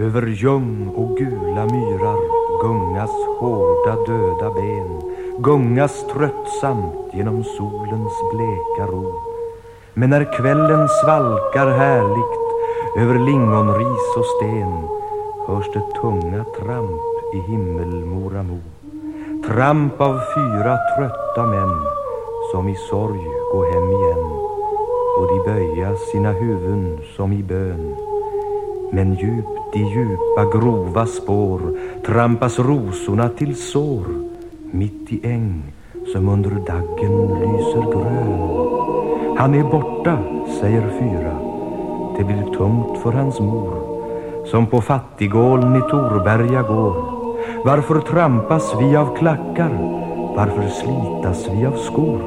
Över ljum och gula myrar gungas hårda döda ben gungas tröttsamt genom solens bleka ro. Men när kvällen svalkar härligt över lingonris och sten hörs det tunga tramp i himmelmoramo. Tramp av fyra trötta män som i sorg gå hem igen och de böja sina huvuden som i bön men djupt i djupa grova spår trampas rosorna till sår mitt i äng som under daggen lyser grön. Han är borta, säger fyra. Det blir tungt för hans mor som på fattigålen i Torberga går. Varför trampas vi av klackar? Varför slitas vi av skor?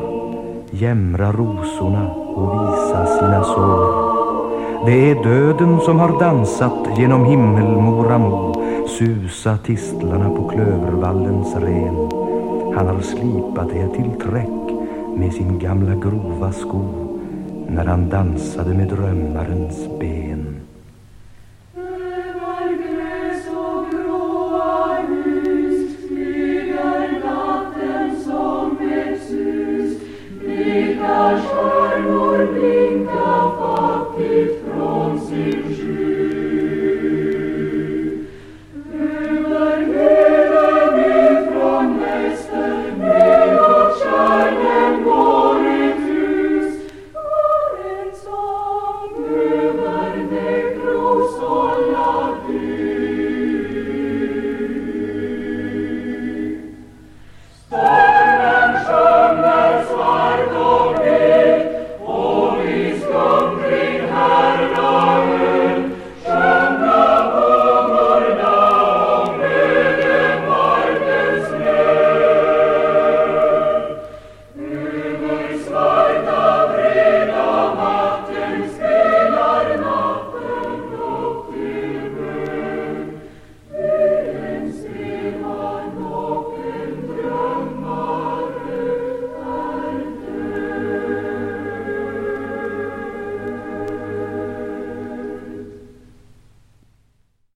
Jämra rosorna och visa sina sår. Det är döden som har dansat genom himmelmoramo Susa tistlarna på klövervallens ren Han har slipat det till träck med sin gamla grova sko När han dansade med drömmarens ben Erscheinung bringt der Gott, die Front sich